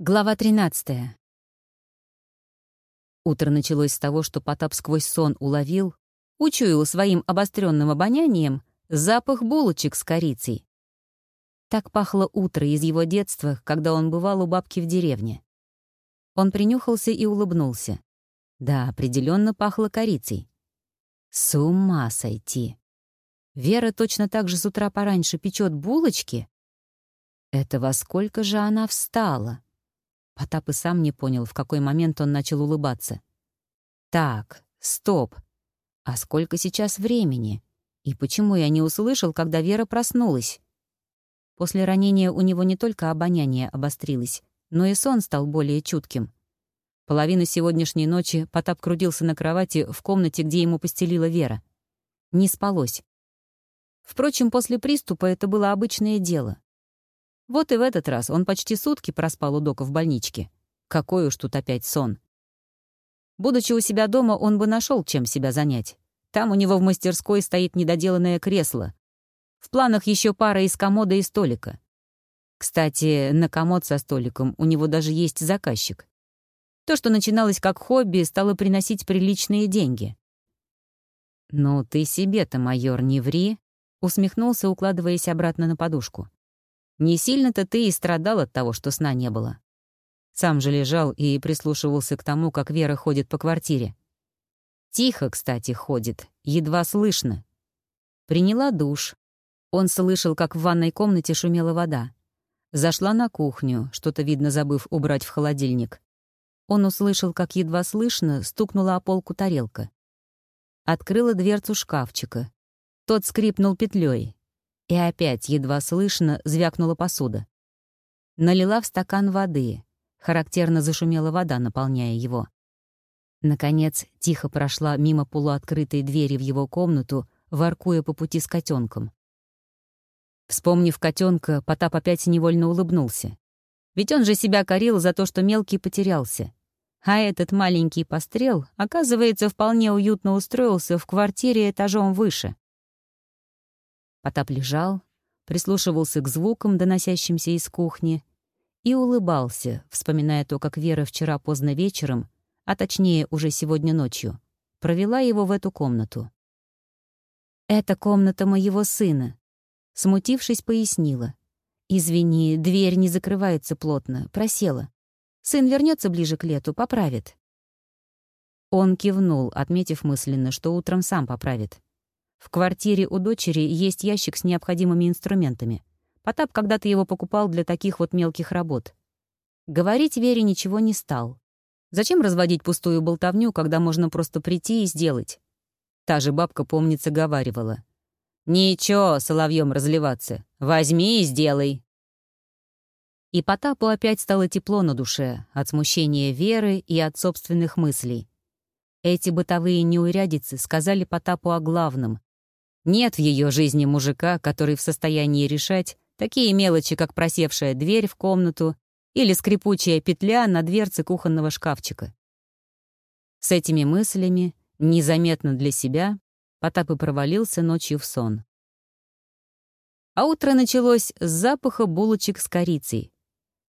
Глава 13. Утро началось с того, что Потап сквозь сон уловил, учуял своим обостренным обонянием запах булочек с корицей. Так пахло утро из его детства, когда он бывал у бабки в деревне. Он принюхался и улыбнулся. Да, определенно пахло корицей. С ума сойти. Вера точно так же с утра пораньше печет булочки? Это во сколько же она встала? Потап и сам не понял, в какой момент он начал улыбаться. «Так, стоп. А сколько сейчас времени? И почему я не услышал, когда Вера проснулась?» После ранения у него не только обоняние обострилось, но и сон стал более чутким. Половину сегодняшней ночи Потап крутился на кровати в комнате, где ему постелила Вера. Не спалось. Впрочем, после приступа это было обычное дело. Вот и в этот раз он почти сутки проспал у Дока в больничке. Какой уж тут опять сон. Будучи у себя дома, он бы нашел, чем себя занять. Там у него в мастерской стоит недоделанное кресло. В планах еще пара из комода и столика. Кстати, на комод со столиком у него даже есть заказчик. То, что начиналось как хобби, стало приносить приличные деньги. «Ну ты себе-то, майор, не ври», — усмехнулся, укладываясь обратно на подушку. Не сильно-то ты и страдал от того, что сна не было. Сам же лежал и прислушивался к тому, как Вера ходит по квартире. Тихо, кстати, ходит, едва слышно. Приняла душ. Он слышал, как в ванной комнате шумела вода. Зашла на кухню, что-то, видно, забыв убрать в холодильник. Он услышал, как едва слышно стукнула о полку тарелка. Открыла дверцу шкафчика. Тот скрипнул петлей. И опять, едва слышно, звякнула посуда. Налила в стакан воды. Характерно зашумела вода, наполняя его. Наконец, тихо прошла мимо полуоткрытой двери в его комнату, воркуя по пути с котенком. Вспомнив котенка, Потап опять невольно улыбнулся. Ведь он же себя корил за то, что мелкий потерялся. А этот маленький пострел, оказывается, вполне уютно устроился в квартире этажом выше. Потап лежал, прислушивался к звукам, доносящимся из кухни, и улыбался, вспоминая то, как Вера вчера поздно вечером, а точнее уже сегодня ночью, провела его в эту комнату. «Это комната моего сына», — смутившись, пояснила. «Извини, дверь не закрывается плотно, просела. Сын вернется ближе к лету, поправит». Он кивнул, отметив мысленно, что утром сам поправит. В квартире у дочери есть ящик с необходимыми инструментами. Потап когда-то его покупал для таких вот мелких работ. Говорить Вере ничего не стал. Зачем разводить пустую болтовню, когда можно просто прийти и сделать? Та же бабка, помнится, говаривала. «Ничего, соловьем разливаться. Возьми и сделай». И Потапу опять стало тепло на душе от смущения Веры и от собственных мыслей. Эти бытовые неурядицы сказали Потапу о главном, нет в ее жизни мужика, который в состоянии решать такие мелочи, как просевшая дверь в комнату или скрипучая петля на дверце кухонного шкафчика. С этими мыслями, незаметно для себя, Потап и провалился ночью в сон. А утро началось с запаха булочек с корицей.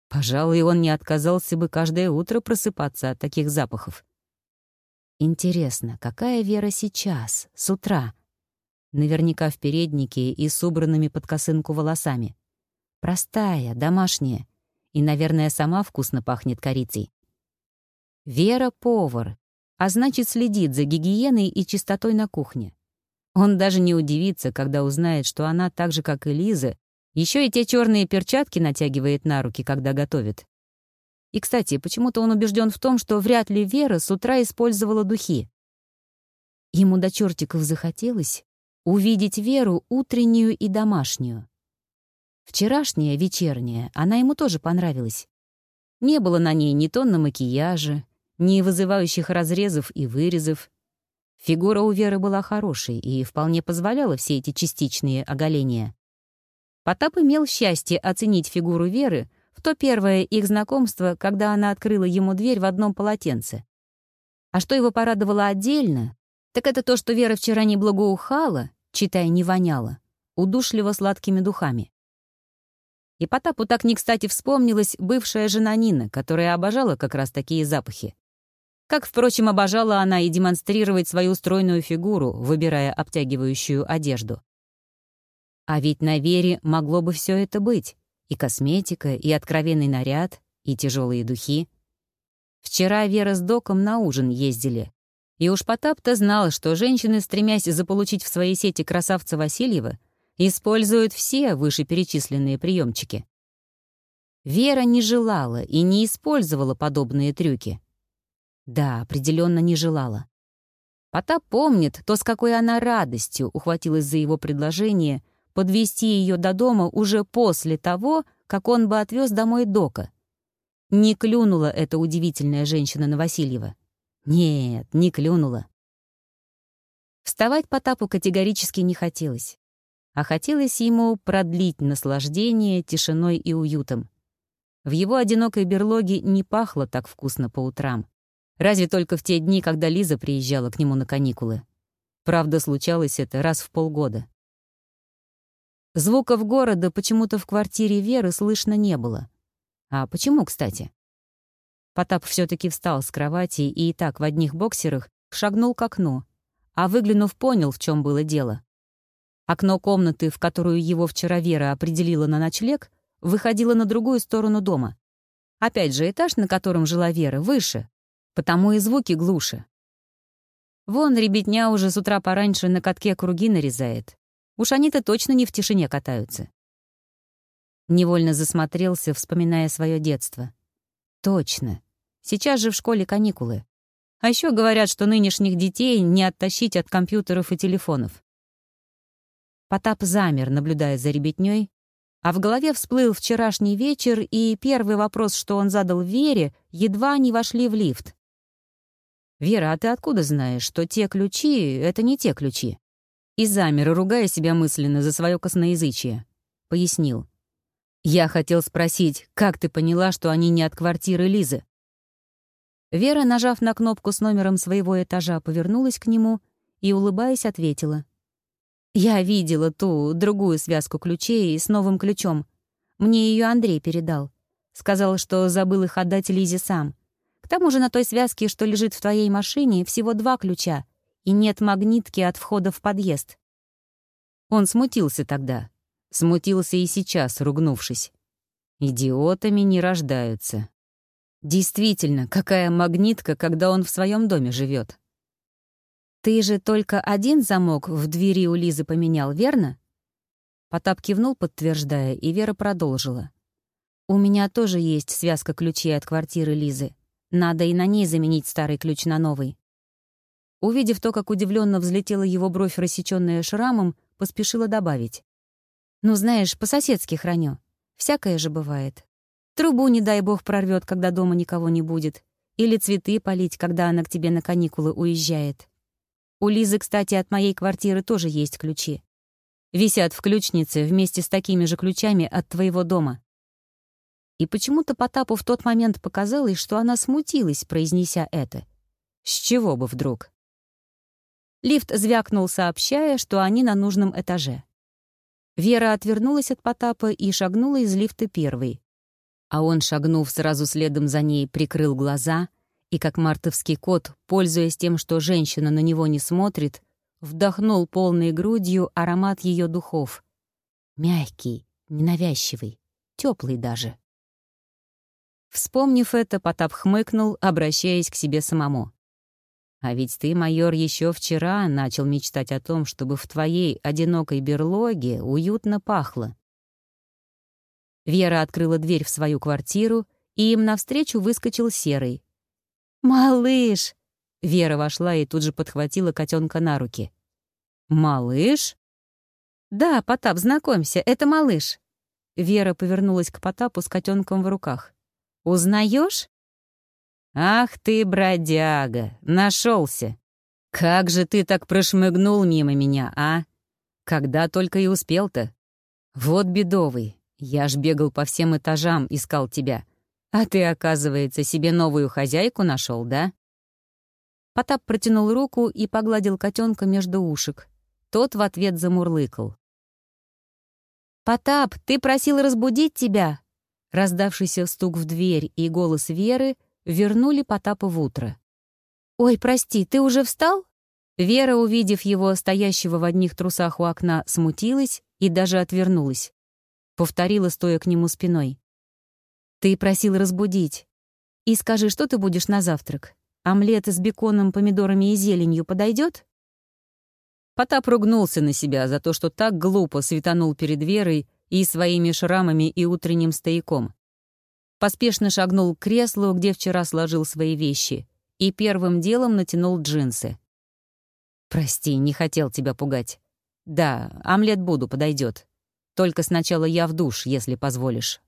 Пожалуй, он не отказался бы каждое утро просыпаться от таких запахов. Интересно, какая Вера сейчас, с утра? Наверняка в переднике и с убранными под косынку волосами. Простая, домашняя, и, наверное, сама вкусно пахнет корицей. Вера — повар, а значит, следит за гигиеной и чистотой на кухне. Он даже не удивится, когда узнает, что она, так же, как и Лиза, еще и те черные перчатки натягивает на руки, когда готовит. И, кстати, почему-то он убежден в том, что вряд ли Вера с утра использовала духи. Ему до чертиков захотелось, увидеть Веру утреннюю и домашнюю. Вчерашняя, вечерняя, она ему тоже понравилась. Не было на ней ни тонна макияжа, ни вызывающих разрезов и вырезов. Фигура у Веры была хорошей и вполне позволяла все эти частичные оголения. Потап имел счастье оценить фигуру Веры в то первое их знакомство, когда она открыла ему дверь в одном полотенце. А что его порадовало отдельно, так это то, что Вера вчера не благоухала, читая не воняло, удушливо сладкими духами. И Потапу так не кстати вспомнилась бывшая жена Нина, которая обожала как раз такие запахи. Как, впрочем, обожала она и демонстрировать свою стройную фигуру, выбирая обтягивающую одежду. А ведь на Вере могло бы все это быть. И косметика, и откровенный наряд, и тяжелые духи. Вчера Вера с Доком на ужин ездили. И уж Потап-то знал, что женщины, стремясь заполучить в своей сети красавца Васильева, используют все вышеперечисленные приемчики. Вера не желала и не использовала подобные трюки. Да, определенно не желала. Потап помнит то, с какой она радостью ухватилась за его предложение подвести ее до дома уже после того, как он бы отвез домой Дока. Не клюнула эта удивительная женщина на Васильева. Нет, не клюнула. Вставать Потапу категорически не хотелось а хотелось ему продлить наслаждение тишиной и уютом. В его одинокой берлоге не пахло так вкусно по утрам. Разве только в те дни, когда Лиза приезжала к нему на каникулы. Правда, случалось это раз в полгода. Звуков города почему-то в квартире Веры слышно не было. А почему, кстати? Потап все таки встал с кровати и и так в одних боксерах шагнул к окну, а выглянув, понял, в чем было дело. Окно комнаты, в которую его вчера Вера определила на ночлег, выходило на другую сторону дома. Опять же, этаж, на котором жила Вера, выше, потому и звуки глуше. Вон ребятня уже с утра пораньше на катке круги нарезает. Уж они-то точно не в тишине катаются. Невольно засмотрелся, вспоминая свое детство. Точно. Сейчас же в школе каникулы. А еще говорят, что нынешних детей не оттащить от компьютеров и телефонов. Потап замер, наблюдая за ребятней, а в голове всплыл вчерашний вечер, и первый вопрос, что он задал Вере, едва они вошли в лифт. «Вера, а ты откуда знаешь, что те ключи — это не те ключи?» И замер, ругая себя мысленно за свое косноязычие. Пояснил. «Я хотел спросить, как ты поняла, что они не от квартиры Лизы?» Вера, нажав на кнопку с номером своего этажа, повернулась к нему и, улыбаясь, ответила — я видела ту, другую связку ключей с новым ключом. Мне ее Андрей передал. Сказал, что забыл их отдать Лизе сам. К тому же на той связке, что лежит в твоей машине, всего два ключа, и нет магнитки от входа в подъезд. Он смутился тогда. Смутился и сейчас, ругнувшись. Идиотами не рождаются. Действительно, какая магнитка, когда он в своем доме живет. «Ты же только один замок в двери у Лизы поменял, верно?» Потап кивнул, подтверждая, и Вера продолжила. «У меня тоже есть связка ключей от квартиры Лизы. Надо и на ней заменить старый ключ на новый». Увидев то, как удивленно взлетела его бровь, рассечённая шрамом, поспешила добавить. «Ну, знаешь, по-соседски храню. Всякое же бывает. Трубу, не дай бог, прорвет, когда дома никого не будет. Или цветы полить, когда она к тебе на каникулы уезжает. У Лизы, кстати, от моей квартиры тоже есть ключи. Висят в ключнице вместе с такими же ключами от твоего дома. И почему-то Потапу в тот момент показалось, что она смутилась, произнеся это. С чего бы вдруг? Лифт звякнул, сообщая, что они на нужном этаже. Вера отвернулась от Потапа и шагнула из лифта первой. А он, шагнув сразу следом за ней, прикрыл глаза и как мартовский кот, пользуясь тем, что женщина на него не смотрит, вдохнул полной грудью аромат ее духов. Мягкий, ненавязчивый, теплый даже. Вспомнив это, Потап хмыкнул, обращаясь к себе самому. «А ведь ты, майор, еще вчера начал мечтать о том, чтобы в твоей одинокой берлоге уютно пахло». Вера открыла дверь в свою квартиру, и им навстречу выскочил Серый, «Малыш!» Вера вошла и тут же подхватила котенка на руки. «Малыш?» «Да, Потап, знакомься, это малыш». Вера повернулась к Потапу с котенком в руках. Узнаешь? «Ах ты, бродяга, нашелся! Как же ты так прошмыгнул мимо меня, а? Когда только и успел-то? Вот бедовый, я ж бегал по всем этажам, искал тебя. «А ты, оказывается, себе новую хозяйку нашел, да?» Потап протянул руку и погладил котенка между ушек. Тот в ответ замурлыкал. «Потап, ты просил разбудить тебя!» Раздавшийся стук в дверь и голос Веры вернули Потапа в утро. «Ой, прости, ты уже встал?» Вера, увидев его, стоящего в одних трусах у окна, смутилась и даже отвернулась. Повторила, стоя к нему спиной. «Ты просил разбудить. И скажи, что ты будешь на завтрак? Омлет с беконом, помидорами и зеленью подойдет? Потап ругнулся на себя за то, что так глупо светанул перед Верой и своими шрамами и утренним стояком. Поспешно шагнул к креслу, где вчера сложил свои вещи, и первым делом натянул джинсы. «Прости, не хотел тебя пугать. Да, омлет буду, подойдет. Только сначала я в душ, если позволишь».